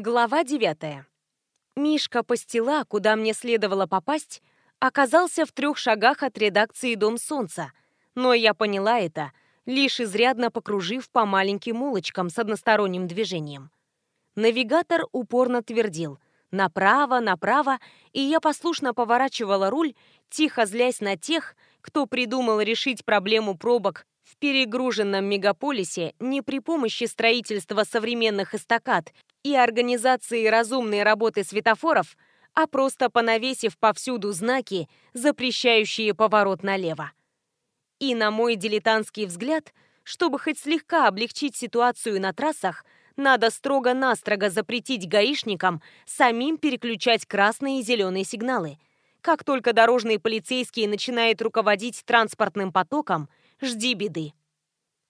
Глава 9. Мишка Пастила, куда мне следовало попасть, оказался в трех шагах от редакции «Дом солнца», но я поняла это, лишь изрядно покружив по маленьким улочкам с односторонним движением. Навигатор упорно твердил «направо, направо», и я послушно поворачивала руль, тихо злясь на тех, кто придумал решить проблему пробок в перегруженном мегаполисе не при помощи строительства современных эстакад и организации разумной работы светофоров, а просто понавесив повсюду знаки, запрещающие поворот налево. И на мой дилетантский взгляд, чтобы хоть слегка облегчить ситуацию на трассах, надо строго-настрого запретить гаишникам самим переключать красные и зеленые сигналы. Как только дорожный полицейский начинает руководить транспортным потоком, жди беды.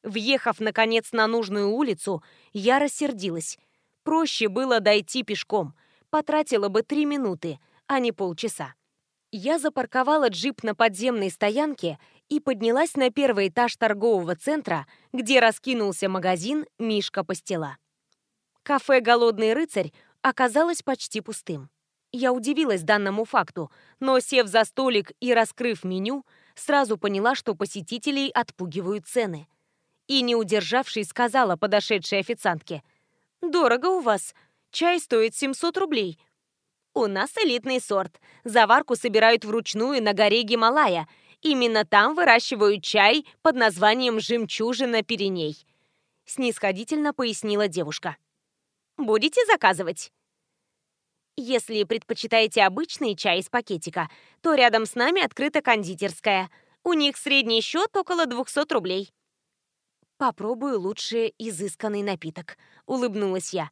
Въехав, наконец, на нужную улицу, я рассердилась. Проще было дойти пешком. Потратила бы три минуты, а не полчаса. Я запарковала джип на подземной стоянке и поднялась на первый этаж торгового центра, где раскинулся магазин «Мишка Пастила». Кафе «Голодный рыцарь» оказалось почти пустым. Я удивилась данному факту, но, сев за столик и раскрыв меню, сразу поняла, что посетителей отпугивают цены. И, не удержавшись, сказала подошедшей официантке – «Дорого у вас. Чай стоит 700 рублей». «У нас элитный сорт. Заварку собирают вручную на горе Гималая. Именно там выращивают чай под названием «Жемчужина Пиреней», — снисходительно пояснила девушка. «Будете заказывать?» Если предпочитаете обычный чай из пакетика, то рядом с нами открыта кондитерская. У них средний счет около 200 рублей. Попробую лучше изысканный напиток, улыбнулась я.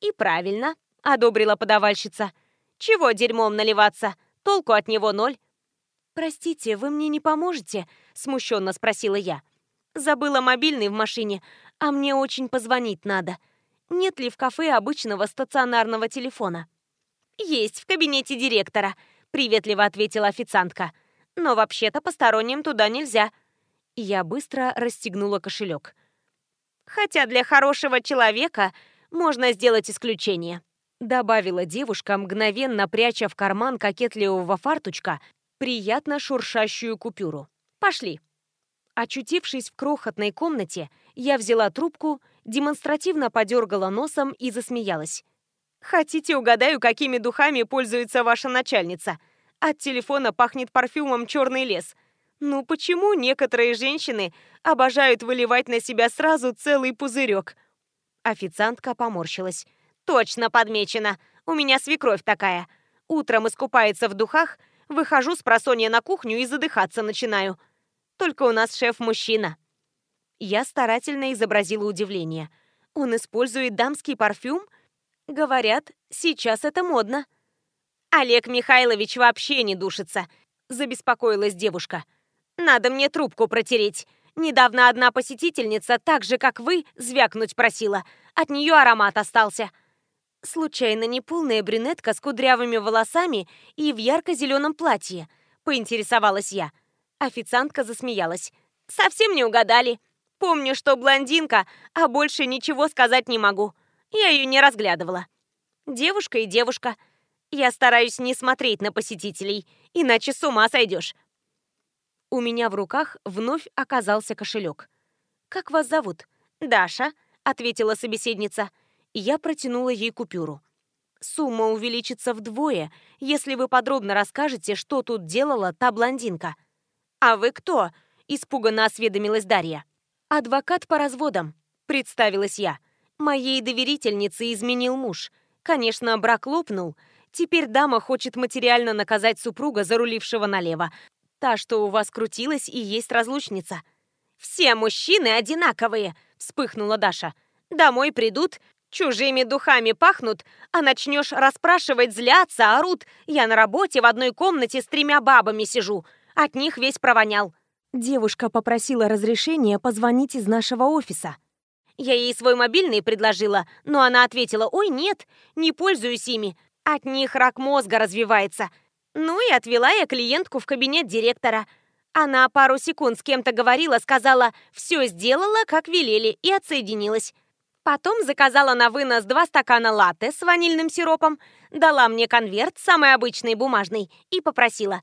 И правильно, одобрила подавальщица. Чего дерьмом наливаться? Толку от него ноль. Простите, вы мне не поможете? смущенно спросила я. Забыла мобильный в машине, а мне очень позвонить надо. Нет ли в кафе обычного стационарного телефона? Есть в кабинете директора, приветливо ответила официантка. Но вообще-то посторонним туда нельзя. Я быстро расстегнула кошелек. «Хотя для хорошего человека можно сделать исключение», добавила девушка, мгновенно пряча в карман кокетливого фартучка приятно шуршащую купюру. «Пошли». Очутившись в крохотной комнате, я взяла трубку, демонстративно подергала носом и засмеялась. «Хотите, угадаю, какими духами пользуется ваша начальница? От телефона пахнет парфюмом «Черный лес». Ну почему некоторые женщины обожают выливать на себя сразу целый пузырек? Официантка поморщилась. Точно подмечено. У меня свекровь такая. Утром искупается в духах, выхожу с просонья на кухню и задыхаться начинаю. Только у нас шеф мужчина. Я старательно изобразила удивление. Он использует дамский парфюм? Говорят, сейчас это модно. Олег Михайлович вообще не душится, забеспокоилась девушка. Надо мне трубку протереть. Недавно одна посетительница, так же, как вы, звякнуть просила. От нее аромат остался. Случайно не полная брюнетка с кудрявыми волосами и в ярко-зеленом платье? Поинтересовалась я. Официантка засмеялась. Совсем не угадали. Помню, что блондинка, а больше ничего сказать не могу. Я ее не разглядывала. Девушка и девушка. Я стараюсь не смотреть на посетителей, иначе с ума сойдешь. У меня в руках вновь оказался кошелек. «Как вас зовут?» «Даша», — ответила собеседница. Я протянула ей купюру. «Сумма увеличится вдвое, если вы подробно расскажете, что тут делала та блондинка». «А вы кто?» — испуганно осведомилась Дарья. «Адвокат по разводам», — представилась я. «Моей доверительнице изменил муж. Конечно, брак лопнул. Теперь дама хочет материально наказать супруга, зарулившего налево, Та, что у вас крутилась, и есть разлучница. Все мужчины одинаковые, вспыхнула Даша. Домой придут, чужими духами пахнут, а начнешь расспрашивать, злятся, орут. Я на работе в одной комнате с тремя бабами сижу. От них весь провонял. Девушка попросила разрешения позвонить из нашего офиса. Я ей свой мобильный предложила, но она ответила, ой, нет, не пользуюсь ими. От них рак мозга развивается. Ну и отвела я клиентку в кабинет директора. Она пару секунд с кем-то говорила, сказала «все сделала, как велели» и отсоединилась. Потом заказала на вынос два стакана латте с ванильным сиропом, дала мне конверт, самый обычный бумажный, и попросила.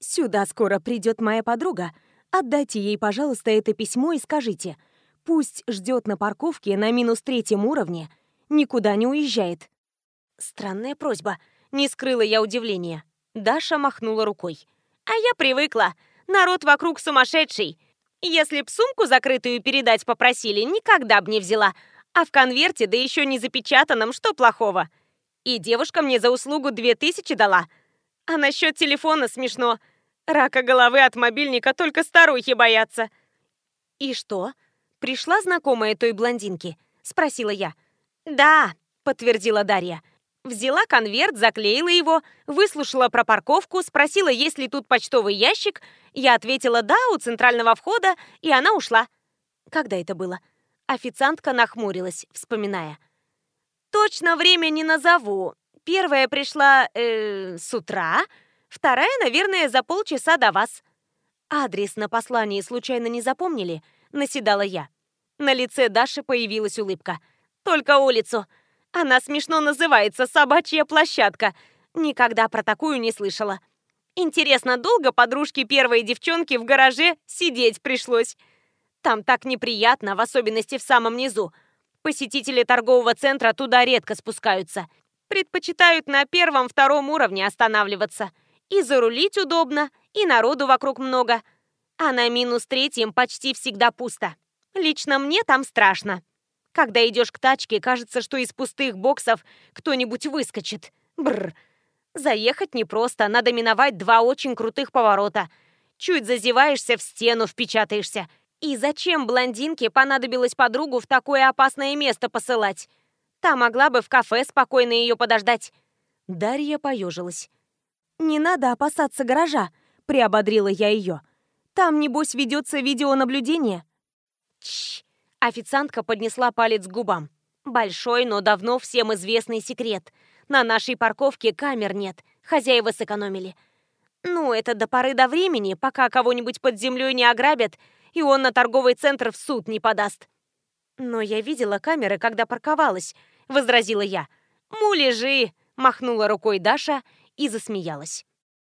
«Сюда скоро придет моя подруга. Отдайте ей, пожалуйста, это письмо и скажите. Пусть ждет на парковке на минус третьем уровне, никуда не уезжает». Странная просьба. Не скрыла я удивления. Даша махнула рукой. «А я привыкла. Народ вокруг сумасшедший. Если б сумку закрытую передать попросили, никогда б не взяла. А в конверте, да еще не запечатанном, что плохого? И девушка мне за услугу две тысячи дала. А насчет телефона смешно. Рака головы от мобильника только старухи боятся. И что? Пришла знакомая той блондинки? Спросила я. Да, подтвердила Дарья. Взяла конверт, заклеила его, выслушала про парковку, спросила, есть ли тут почтовый ящик. Я ответила «да» у центрального входа, и она ушла. Когда это было? Официантка нахмурилась, вспоминая. «Точно время не назову. Первая пришла э, с утра, вторая, наверное, за полчаса до вас». «Адрес на послании случайно не запомнили?» — наседала я. На лице Даши появилась улыбка. «Только улицу. Она смешно называется «Собачья площадка». Никогда про такую не слышала. Интересно, долго подружке первой девчонки в гараже сидеть пришлось?» Там так неприятно, в особенности в самом низу. Посетители торгового центра туда редко спускаются. Предпочитают на первом-втором уровне останавливаться. И зарулить удобно, и народу вокруг много. А на минус третьем почти всегда пусто. Лично мне там страшно. Когда идешь к тачке, кажется, что из пустых боксов кто-нибудь выскочит. Бррр. Заехать непросто, надо миновать два очень крутых поворота. Чуть зазеваешься, в стену впечатаешься – и зачем блондинке понадобилось подругу в такое опасное место посылать? Та могла бы в кафе спокойно ее подождать. Дарья поежилась. «Не надо опасаться гаража», — приободрила я ее. «Там, небось, ведется видеонаблюдение». Официантка поднесла палец к губам. Большой, но давно всем известный секрет. На нашей парковке камер нет, хозяева сэкономили. Ну, это до поры до времени, пока кого-нибудь под землей не ограбят и он на торговый центр в суд не подаст. Но я видела камеры, когда парковалась, возразила я. Муляжи, махнула рукой Даша и засмеялась.